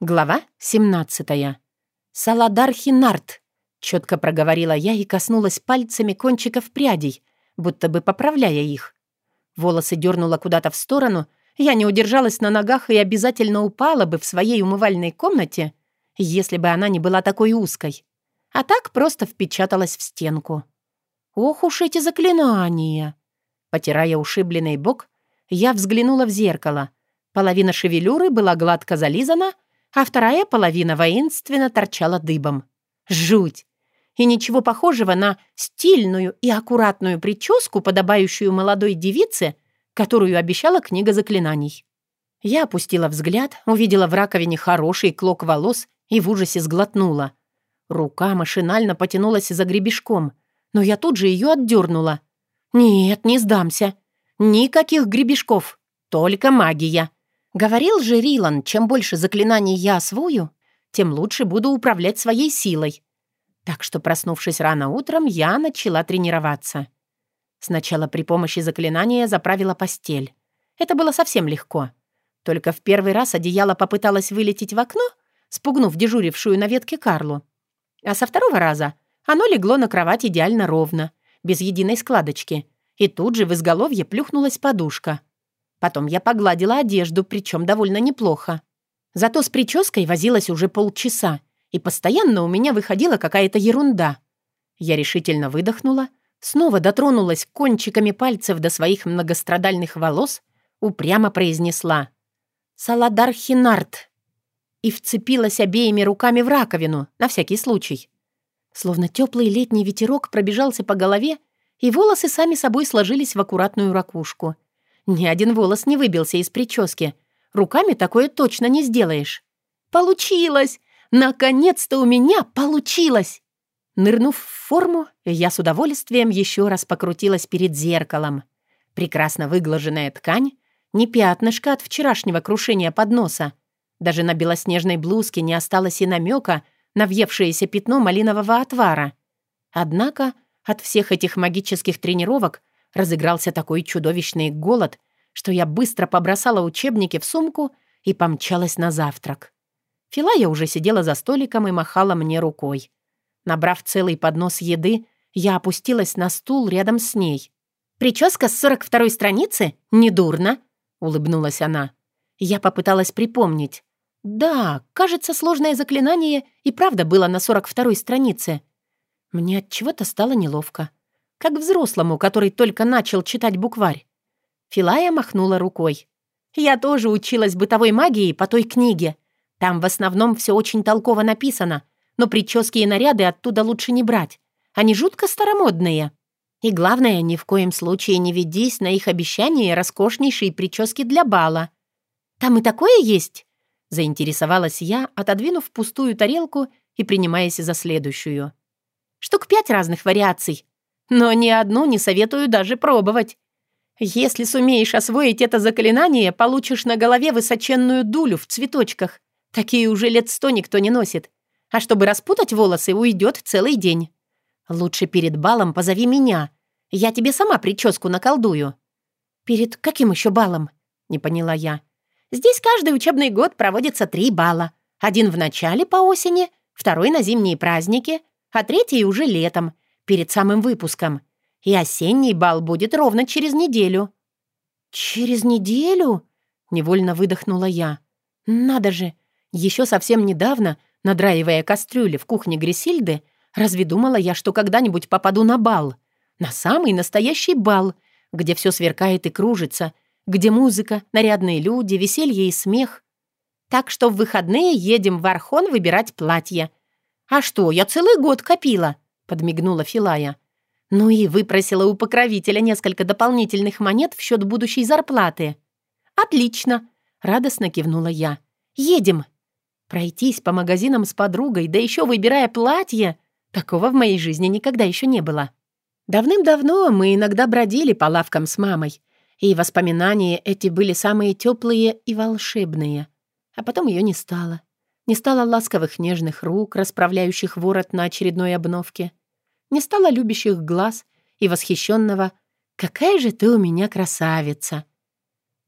Глава 17. «Саладар Хинарт», — четко проговорила я и коснулась пальцами кончиков прядей, будто бы поправляя их. Волосы дернула куда-то в сторону, я не удержалась на ногах и обязательно упала бы в своей умывальной комнате, если бы она не была такой узкой. А так просто впечаталась в стенку. Ох уж эти заклинания! Потирая ушибленный бок, я взглянула в зеркало. Половина шевелюры была гладко зализана — а вторая половина воинственно торчала дыбом. Жуть! И ничего похожего на стильную и аккуратную прическу, подобающую молодой девице, которую обещала книга заклинаний. Я опустила взгляд, увидела в раковине хороший клок волос и в ужасе сглотнула. Рука машинально потянулась за гребешком, но я тут же ее отдернула. «Нет, не сдамся. Никаких гребешков, только магия. Говорил же Рилан, чем больше заклинаний я освою, тем лучше буду управлять своей силой. Так что, проснувшись рано утром, я начала тренироваться. Сначала при помощи заклинания заправила постель. Это было совсем легко. Только в первый раз одеяло попыталось вылететь в окно, спугнув дежурившую на ветке Карлу. А со второго раза оно легло на кровать идеально ровно, без единой складочки, и тут же в изголовье плюхнулась подушка. Потом я погладила одежду, причем довольно неплохо. Зато с прической возилась уже полчаса, и постоянно у меня выходила какая-то ерунда. Я решительно выдохнула, снова дотронулась кончиками пальцев до своих многострадальных волос, упрямо произнесла «Саладар Хинарт» и вцепилась обеими руками в раковину, на всякий случай. Словно теплый летний ветерок пробежался по голове, и волосы сами собой сложились в аккуратную ракушку — ни один волос не выбился из прически. Руками такое точно не сделаешь. Получилось! Наконец-то у меня получилось! Нырнув в форму, я с удовольствием еще раз покрутилась перед зеркалом. Прекрасно выглаженная ткань, не пятнышко от вчерашнего крушения подноса. Даже на белоснежной блузке не осталось и намека на въевшееся пятно малинового отвара. Однако от всех этих магических тренировок разыгрался такой чудовищный голод, что я быстро побросала учебники в сумку и помчалась на завтрак. Филая уже сидела за столиком и махала мне рукой. Набрав целый поднос еды, я опустилась на стул рядом с ней. «Прическа с 42-й страницы? Недурно!» — улыбнулась она. Я попыталась припомнить. «Да, кажется, сложное заклинание и правда было на 42-й странице». Мне от чего-то стало неловко как взрослому, который только начал читать букварь. Филая махнула рукой. «Я тоже училась бытовой магии по той книге. Там в основном все очень толково написано, но прически и наряды оттуда лучше не брать. Они жутко старомодные. И главное, ни в коем случае не ведись на их обещание роскошнейшей прически для бала. Там и такое есть?» Заинтересовалась я, отодвинув пустую тарелку и принимаясь за следующую. «Штук пять разных вариаций. Но ни одну не советую даже пробовать. Если сумеешь освоить это заклинание, получишь на голове высоченную дулю в цветочках. Такие уже лет сто никто не носит. А чтобы распутать волосы, уйдет целый день. Лучше перед балом позови меня. Я тебе сама прическу наколдую». «Перед каким еще балом?» — не поняла я. «Здесь каждый учебный год проводится три бала. Один в начале по осени, второй на зимние праздники, а третий уже летом — перед самым выпуском. И осенний бал будет ровно через неделю». «Через неделю?» — невольно выдохнула я. «Надо же! Еще совсем недавно, надраивая кастрюли в кухне Грисильды, разве думала я, что когда-нибудь попаду на бал? На самый настоящий бал, где все сверкает и кружится, где музыка, нарядные люди, веселье и смех. Так что в выходные едем в Архон выбирать платье. А что, я целый год копила. — подмигнула Филая. «Ну и выпросила у покровителя несколько дополнительных монет в счет будущей зарплаты». «Отлично!» — радостно кивнула я. «Едем!» Пройтись по магазинам с подругой, да еще выбирая платье, такого в моей жизни никогда еще не было. Давным-давно мы иногда бродили по лавкам с мамой, и воспоминания эти были самые теплые и волшебные. А потом ее не стало. Не стало ласковых нежных рук, расправляющих ворот на очередной обновке. Не стало любящих глаз и восхищенного «Какая же ты у меня красавица!»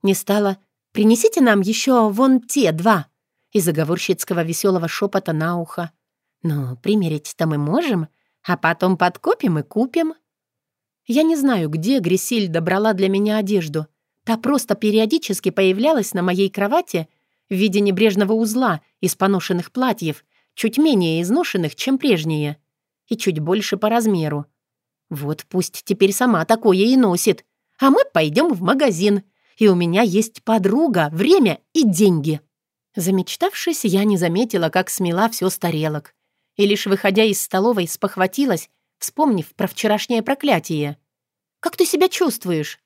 Не стало «Принесите нам еще вон те два!» и заговорщицкого веселого шепота на ухо. «Ну, примерить-то мы можем, а потом подкопим и купим». Я не знаю, где Грисильда брала для меня одежду. Та просто периодически появлялась на моей кровати в виде небрежного узла из поношенных платьев, чуть менее изношенных, чем прежние, и чуть больше по размеру. Вот пусть теперь сама такое и носит, а мы пойдем в магазин, и у меня есть подруга, время и деньги. Замечтавшись, я не заметила, как смела все с тарелок, и лишь выходя из столовой спохватилась, вспомнив про вчерашнее проклятие. «Как ты себя чувствуешь?»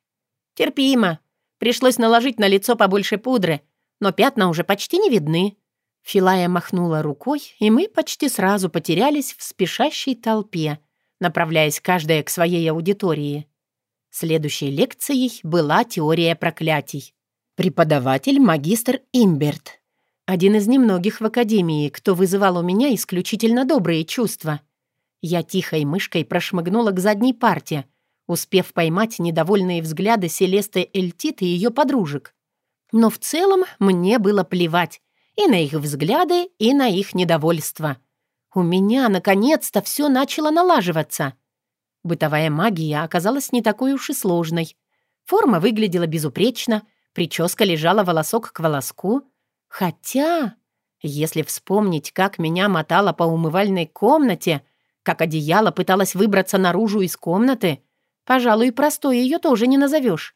«Терпимо. Пришлось наложить на лицо побольше пудры, но пятна уже почти не видны». Филая махнула рукой, и мы почти сразу потерялись в спешащей толпе, направляясь каждая к своей аудитории. Следующей лекцией была теория проклятий. Преподаватель магистр Имберт. Один из немногих в академии, кто вызывал у меня исключительно добрые чувства — я тихой мышкой прошмыгнула к задней парте, успев поймать недовольные взгляды Селесты Эльтит и ее подружек. Но в целом мне было плевать и на их взгляды, и на их недовольство. У меня, наконец-то, все начало налаживаться. Бытовая магия оказалась не такой уж и сложной. Форма выглядела безупречно, прическа лежала волосок к волоску. Хотя, если вспомнить, как меня мотало по умывальной комнате — как одеяло пыталась выбраться наружу из комнаты. Пожалуй, простой ее тоже не назовешь.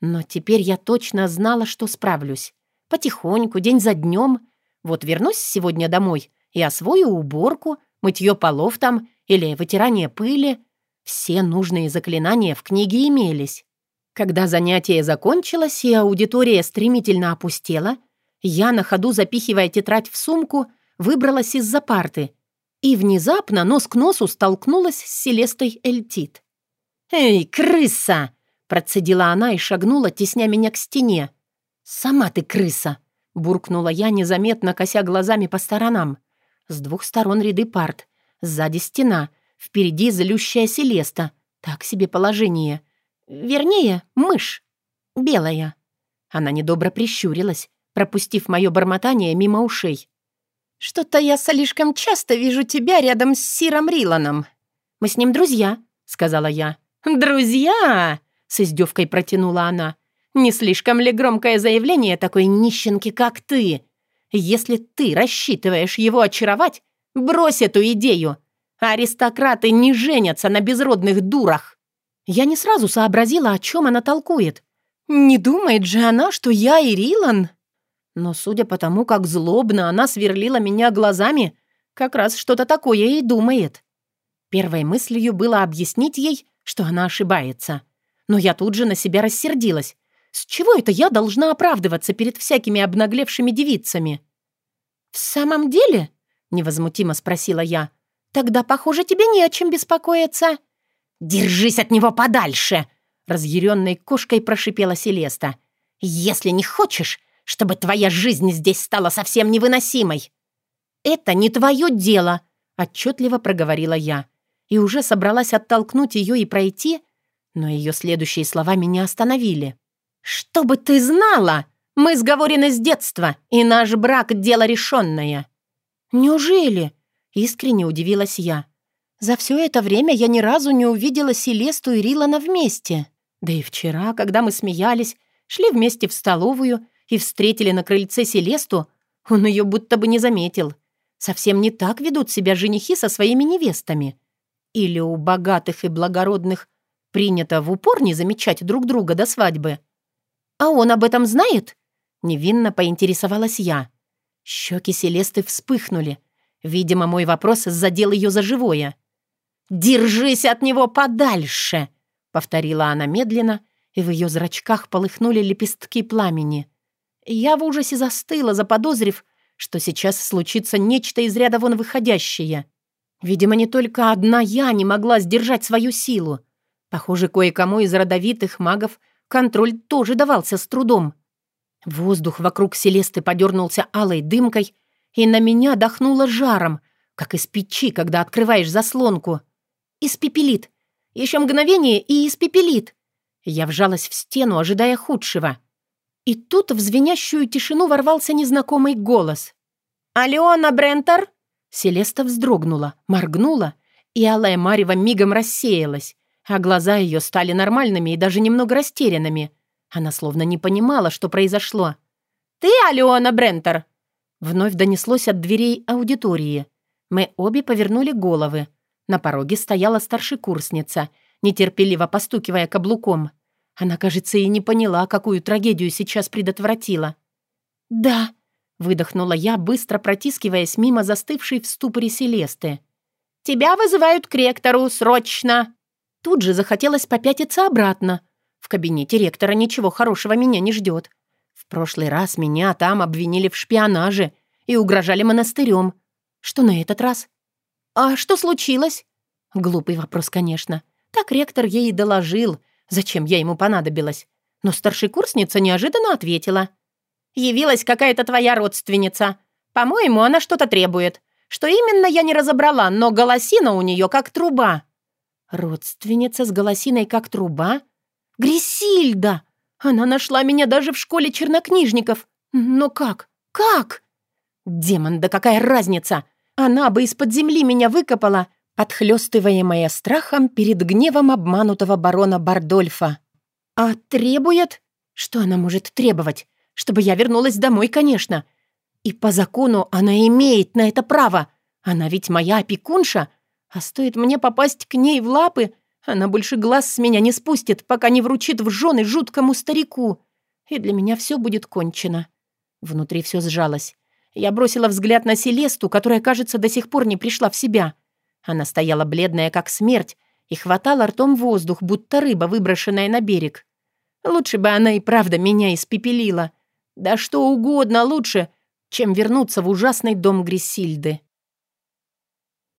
Но теперь я точно знала, что справлюсь. Потихоньку, день за днем. Вот вернусь сегодня домой и освою уборку, мытье полов там или вытирание пыли. Все нужные заклинания в книге имелись. Когда занятие закончилось и аудитория стремительно опустела, я, на ходу запихивая тетрадь в сумку, выбралась из-за парты и внезапно нос к носу столкнулась с Селестой Эльтит. «Эй, крыса!» — процедила она и шагнула, тесня меня к стене. «Сама ты крыса!» — буркнула я, незаметно кося глазами по сторонам. С двух сторон ряды парт, сзади стена, впереди залющая Селеста. Так себе положение. Вернее, мышь. Белая. Она недобро прищурилась, пропустив мое бормотание мимо ушей. «Что-то я слишком часто вижу тебя рядом с Сиром Риланом. Мы с ним друзья», — сказала я. «Друзья!» — с издевкой протянула она. «Не слишком ли громкое заявление такой нищенки, как ты? Если ты рассчитываешь его очаровать, брось эту идею. Аристократы не женятся на безродных дурах». Я не сразу сообразила, о чем она толкует. «Не думает же она, что я и Рилан но судя по тому, как злобно она сверлила меня глазами, как раз что-то такое и думает. Первой мыслью было объяснить ей, что она ошибается. Но я тут же на себя рассердилась. С чего это я должна оправдываться перед всякими обнаглевшими девицами? «В самом деле?» — невозмутимо спросила я. «Тогда, похоже, тебе не о чем беспокоиться». «Держись от него подальше!» — разъяренной кошкой прошипела Селеста. «Если не хочешь, чтобы твоя жизнь здесь стала совсем невыносимой». «Это не твое дело», — отчетливо проговорила я. И уже собралась оттолкнуть ее и пройти, но ее следующие слова меня остановили. «Чтобы ты знала, мы сговорены с детства, и наш брак — дело решенное». «Неужели?» — искренне удивилась я. «За все это время я ни разу не увидела Селесту и Рилана вместе. Да и вчера, когда мы смеялись, шли вместе в столовую и встретили на крыльце Селесту, он ее будто бы не заметил. Совсем не так ведут себя женихи со своими невестами. Или у богатых и благородных принято в упор не замечать друг друга до свадьбы. «А он об этом знает?» Невинно поинтересовалась я. Щеки Селесты вспыхнули. Видимо, мой вопрос задел ее за живое. «Держись от него подальше!» — повторила она медленно, и в ее зрачках полыхнули лепестки пламени. Я в ужасе застыла, заподозрив, что сейчас случится нечто из ряда вон выходящее. Видимо, не только одна я не могла сдержать свою силу. Похоже, кое-кому из родовитых магов контроль тоже давался с трудом. Воздух вокруг Селесты подернулся алой дымкой, и на меня дохнуло жаром, как из печи, когда открываешь заслонку. Испепелит. Еще мгновение и испепелит. Я вжалась в стену, ожидая худшего. И тут в звенящую тишину ворвался незнакомый голос. «Алена Брентер?» Селеста вздрогнула, моргнула, и алая марева мигом рассеялась, а глаза ее стали нормальными и даже немного растерянными. Она словно не понимала, что произошло. «Ты Алена Брентер?» Вновь донеслось от дверей аудитории. Мы обе повернули головы. На пороге стояла старшекурсница, нетерпеливо постукивая каблуком. Она, кажется, и не поняла, какую трагедию сейчас предотвратила. «Да», — выдохнула я, быстро протискиваясь мимо застывшей в ступоре Селесты. «Тебя вызывают к ректору, срочно!» Тут же захотелось попятиться обратно. В кабинете ректора ничего хорошего меня не ждет. В прошлый раз меня там обвинили в шпионаже и угрожали монастырем. Что на этот раз? «А что случилось?» Глупый вопрос, конечно. Так ректор ей и доложил, зачем я ему понадобилась. Но старшекурсница неожиданно ответила. «Явилась какая-то твоя родственница. По-моему, она что-то требует. Что именно, я не разобрала, но голосина у нее как труба». «Родственница с голосиной как труба?» «Грисильда! Она нашла меня даже в школе чернокнижников. Но как? Как?» «Демон, да какая разница! Она бы из-под земли меня выкопала, подхлёстываемая страхом перед гневом обманутого барона Бардольфа. А требует? Что она может требовать? Чтобы я вернулась домой, конечно. И по закону она имеет на это право. Она ведь моя опекунша. А стоит мне попасть к ней в лапы, она больше глаз с меня не спустит, пока не вручит в жены жуткому старику. И для меня все будет кончено. Внутри все сжалось. Я бросила взгляд на Селесту, которая, кажется, до сих пор не пришла в себя. Она стояла бледная, как смерть, и хватала ртом воздух, будто рыба, выброшенная на берег. Лучше бы она и правда меня испепелила. Да что угодно лучше, чем вернуться в ужасный дом Грисильды.